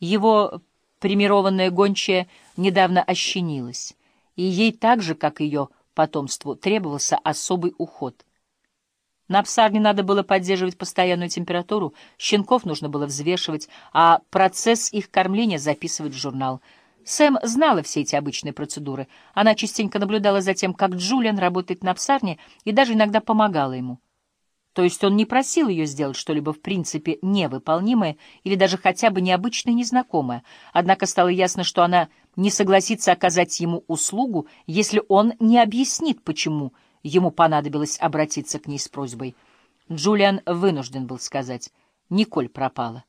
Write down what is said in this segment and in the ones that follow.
Его примированная гончая недавно ощенилась, и ей так же, как ее потомству, требовался особый уход. На псарне надо было поддерживать постоянную температуру, щенков нужно было взвешивать, а процесс их кормления записывать в журнал. Сэм знала все эти обычные процедуры. Она частенько наблюдала за тем, как Джулиан работает на псарне, и даже иногда помогала ему. То есть он не просил ее сделать что-либо в принципе невыполнимое или даже хотя бы необычное незнакомое, однако стало ясно, что она не согласится оказать ему услугу, если он не объяснит, почему ему понадобилось обратиться к ней с просьбой. Джулиан вынужден был сказать, «Николь пропала.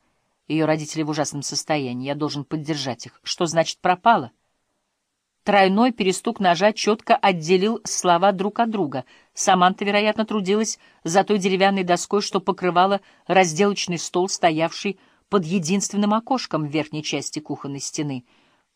Ее родители в ужасном состоянии, я должен поддержать их. Что значит пропала?» Тройной перестук ножа четко отделил слова друг от друга. Саманта, вероятно, трудилась за той деревянной доской, что покрывала разделочный стол, стоявший под единственным окошком в верхней части кухонной стены.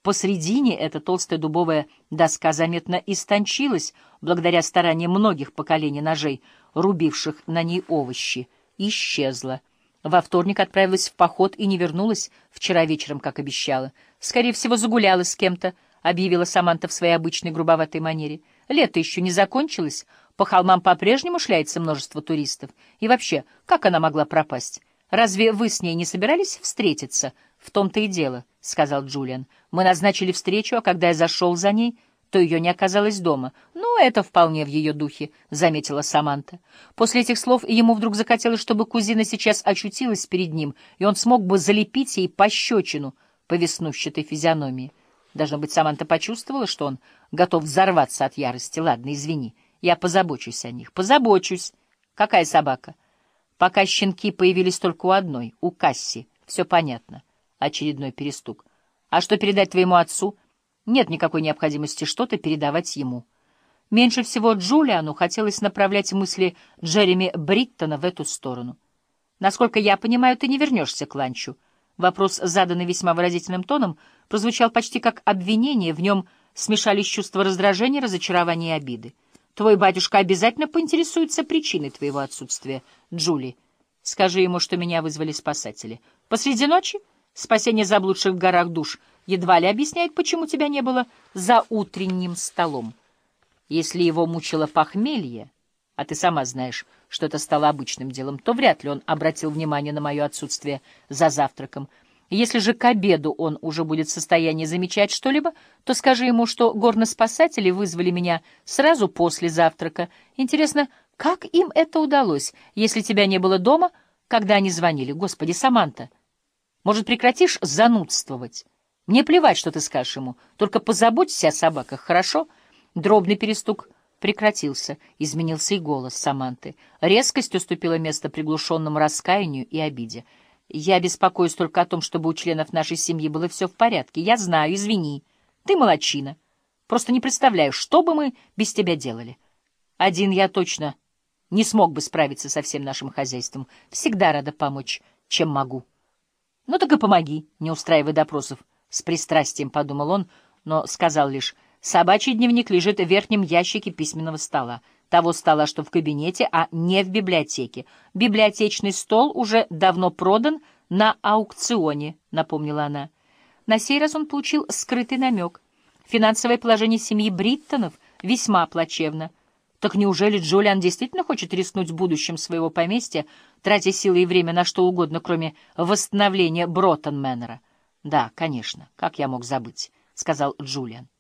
Посредине эта толстая дубовая доска заметно истончилась благодаря стараниям многих поколений ножей, рубивших на ней овощи. Исчезла. Во вторник отправилась в поход и не вернулась вчера вечером, как обещала. Скорее всего, загуляла с кем-то, — объявила Саманта в своей обычной грубоватой манере. «Лето еще не закончилось, по холмам по-прежнему шляется множество туристов. И вообще, как она могла пропасть? Разве вы с ней не собирались встретиться?» «В том-то и дело», — сказал Джулиан. «Мы назначили встречу, а когда я зашел за ней...» то ее не оказалось дома. «Ну, это вполне в ее духе», — заметила Саманта. После этих слов ему вдруг захотелось, чтобы кузина сейчас очутилась перед ним, и он смог бы залепить ей пощечину по веснущатой физиономии. Должно быть, Саманта почувствовала, что он готов взорваться от ярости. Ладно, извини, я позабочусь о них. Позабочусь. Какая собака? Пока щенки появились только у одной, у Касси. Все понятно. Очередной перестук. А что передать твоему отцу? Нет никакой необходимости что-то передавать ему. Меньше всего Джулиану хотелось направлять мысли Джереми Бриттона в эту сторону. Насколько я понимаю, ты не вернешься к ланчу. Вопрос, заданный весьма выразительным тоном, прозвучал почти как обвинение, в нем смешались чувства раздражения, разочарования и обиды. «Твой батюшка обязательно поинтересуется причиной твоего отсутствия, Джули. Скажи ему, что меня вызвали спасатели. Посреди ночи? Спасение заблудших в горах душ едва ли объясняет, почему тебя не было за утренним столом. Если его мучило похмелье, а ты сама знаешь, что это стало обычным делом, то вряд ли он обратил внимание на мое отсутствие за завтраком. Если же к обеду он уже будет в состоянии замечать что-либо, то скажи ему, что горноспасатели вызвали меня сразу после завтрака. Интересно, как им это удалось, если тебя не было дома, когда они звонили? Господи, Саманта, может, прекратишь занудствовать? Мне плевать, что ты скажешь ему, только позаботься о собаках, хорошо? Дробный перестук — прекратился, изменился и голос Саманты. Резкость уступила место приглушенному раскаянию и обиде. «Я беспокоюсь только о том, чтобы у членов нашей семьи было все в порядке. Я знаю, извини. Ты молочина. Просто не представляю, что бы мы без тебя делали. Один я точно не смог бы справиться со всем нашим хозяйством. Всегда рада помочь, чем могу». «Ну так и помоги, не устраивай допросов». С пристрастием подумал он, но сказал лишь Собачий дневник лежит в верхнем ящике письменного стола. Того стола, что в кабинете, а не в библиотеке. Библиотечный стол уже давно продан на аукционе, напомнила она. На сей раз он получил скрытый намек. Финансовое положение семьи Бриттонов весьма плачевно. Так неужели Джулиан действительно хочет рискнуть будущим своего поместья, тратя силы и время на что угодно, кроме восстановления Броттон-Мэннера? — Да, конечно, как я мог забыть, — сказал Джулиан.